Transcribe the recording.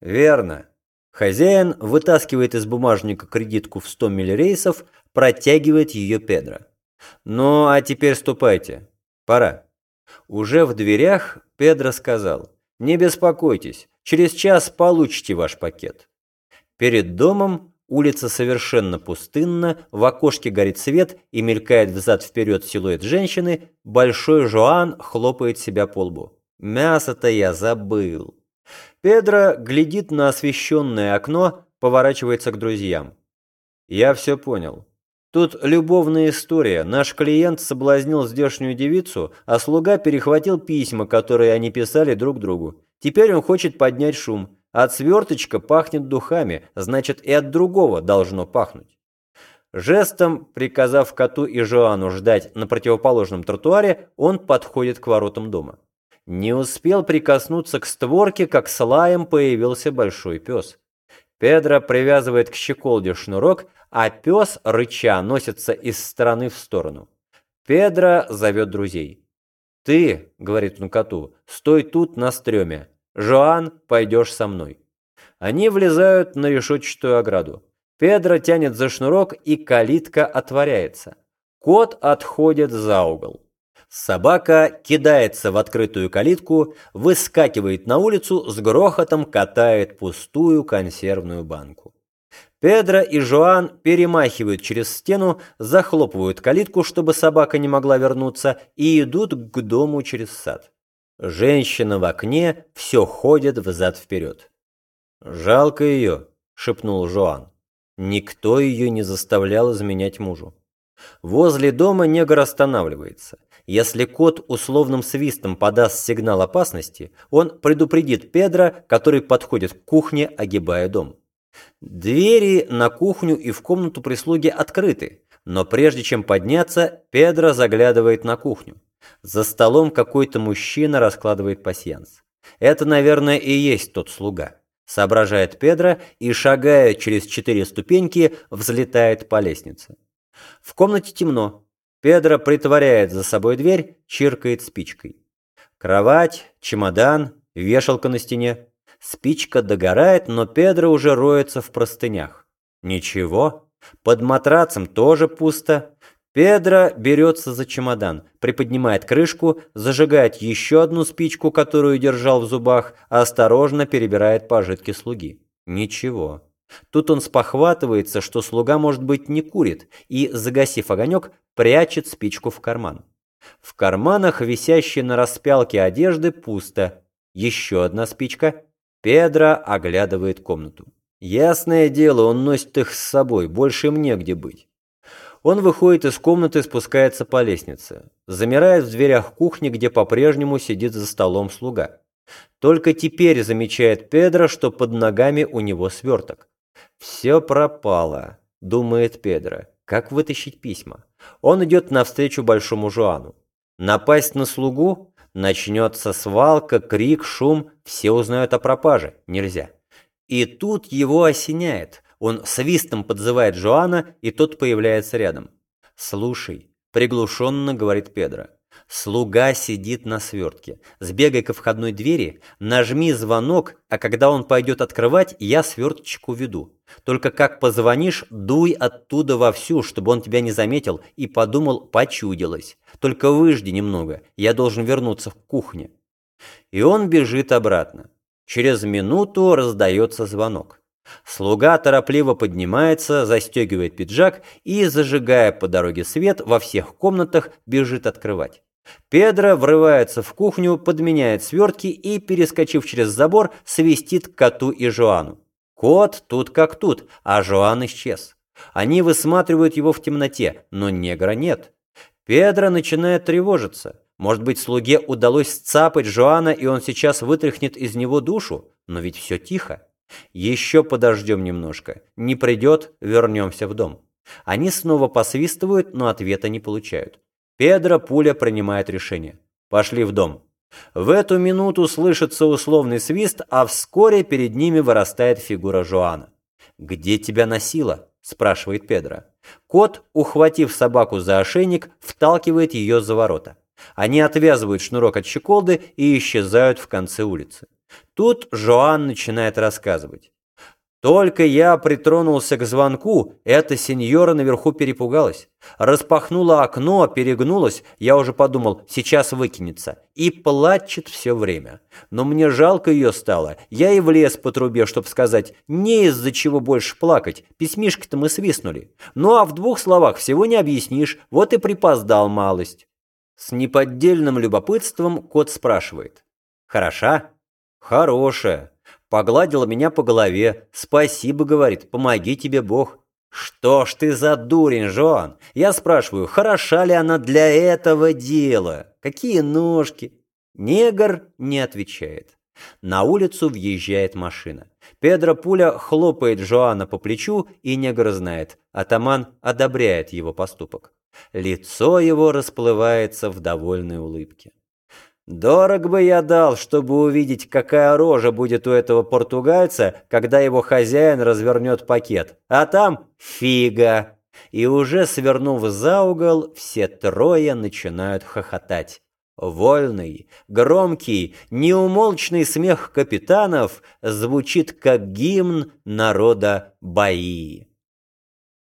Верно. Хозяин вытаскивает из бумажника кредитку в 100 миллирейсов, протягивает ее Педро. Ну, а теперь ступайте. Пора. Уже в дверях Педро сказал, не беспокойтесь, через час получите ваш пакет. Перед домом улица совершенно пустынна, в окошке горит свет и мелькает взад-вперед силуэт женщины, большой Жоан хлопает себя по лбу. Мясо-то я забыл. Педро глядит на освещенное окно, поворачивается к друзьям. Я все понял. Тут любовная история. Наш клиент соблазнил здешнюю девицу, а слуга перехватил письма, которые они писали друг другу. Теперь он хочет поднять шум. От сверточка пахнет духами, значит и от другого должно пахнуть. Жестом, приказав коту и Жоану ждать на противоположном тротуаре, он подходит к воротам дома. Не успел прикоснуться к створке, как с лаем появился большой пес. Педро привязывает к щеколде шнурок, а пес, рыча, носится из стороны в сторону. Педро зовет друзей. «Ты, — говорит он коту, — стой тут на стреме. Жоан, пойдешь со мной». Они влезают на решетчатую ограду. Педро тянет за шнурок, и калитка отворяется. Кот отходит за угол. Собака кидается в открытую калитку, выскакивает на улицу, с грохотом катает пустую консервную банку. Педро и Жоан перемахивают через стену, захлопывают калитку, чтобы собака не могла вернуться, и идут к дому через сад. Женщина в окне все ходит взад-вперед. «Жалко ее», — шепнул Жоан. Никто ее не заставлял изменять мужу. Возле дома негр останавливается. Если кот условным свистом подаст сигнал опасности, он предупредит Педро, который подходит к кухне, огибая дом. Двери на кухню и в комнату прислуги открыты, но прежде чем подняться, Педро заглядывает на кухню. За столом какой-то мужчина раскладывает пасьянс. Это, наверное, и есть тот слуга. Соображает Педро и, шагая через четыре ступеньки, взлетает по лестнице. В комнате темно. Педро притворяет за собой дверь, чиркает спичкой. Кровать, чемодан, вешалка на стене. Спичка догорает, но Педро уже роется в простынях. Ничего. Под матрацем тоже пусто. Педро берется за чемодан, приподнимает крышку, зажигает еще одну спичку, которую держал в зубах, осторожно перебирает пожитки слуги. Ничего. Тут он спохватывается, что слуга, может быть, не курит, и, загасив огонек, прячет спичку в карман. В карманах, висящей на распялке одежды, пусто. Еще одна спичка. Педро оглядывает комнату. Ясное дело, он носит их с собой, больше им негде быть. Он выходит из комнаты, спускается по лестнице. Замирает в дверях кухни, где по-прежнему сидит за столом слуга. Только теперь замечает Педро, что под ногами у него сверток. «Все пропало», — думает Педро. «Как вытащить письма?» Он идет навстречу Большому Жуану. Напасть на слугу? Начнется свалка, крик, шум, все узнают о пропаже. Нельзя. И тут его осеняет. Он свистом подзывает Жуана, и тот появляется рядом. «Слушай», — приглушенно говорит Педро. Слуга сидит на свертке. Сбегай ко входной двери, нажми звонок, а когда он пойдет открывать, я сверточек уведу. Только как позвонишь, дуй оттуда вовсю, чтобы он тебя не заметил и подумал, почудилось. Только выжди немного, я должен вернуться в кухню. И он бежит обратно. Через минуту раздается звонок. Слуга торопливо поднимается, застегивает пиджак и, зажигая по дороге свет, во всех комнатах бежит открывать. Педро врывается в кухню, подменяет свертки и, перескочив через забор, свистит коту и Жоану. Кот тут как тут, а Жоан исчез. Они высматривают его в темноте, но негра нет. Педро начинает тревожиться. Может быть, слуге удалось сцапать Жоана, и он сейчас вытряхнет из него душу? Но ведь все тихо. Еще подождем немножко. Не придет, вернемся в дом. Они снова посвистывают, но ответа не получают. Педро Пуля принимает решение. Пошли в дом. В эту минуту слышится условный свист, а вскоре перед ними вырастает фигура Жоана. «Где тебя носило?» – спрашивает Педро. Кот, ухватив собаку за ошейник, вталкивает ее за ворота. Они отвязывают шнурок от щеколды и исчезают в конце улицы. Тут Жоан начинает рассказывать. Только я притронулся к звонку, эта сеньора наверху перепугалась. Распахнула окно, перегнулась, я уже подумал, сейчас выкинется. И плачет все время. Но мне жалко ее стало. Я и влез по трубе, чтобы сказать, не из-за чего больше плакать. Письмишко-то мы свистнули. Ну а в двух словах всего не объяснишь, вот и припоздал малость. С неподдельным любопытством кот спрашивает. «Хороша?» «Хорошая». Погладила меня по голове. «Спасибо», — говорит, — «помоги тебе Бог». «Что ж ты за дурень, Жоан?» Я спрашиваю, хороша ли она для этого дела? Какие ножки? Негр не отвечает. На улицу въезжает машина. Педро Пуля хлопает Жоана по плечу, и негр знает. Атаман одобряет его поступок. Лицо его расплывается в довольной улыбке. Дорог бы я дал, чтобы увидеть, какая рожа будет у этого португальца, когда его хозяин развернет пакет. А там фига. И уже свернув за угол, все трое начинают хохотать. Вольный, громкий, неумолчный смех капитанов звучит как гимн народа Баии.